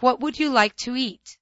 What would you like to eat?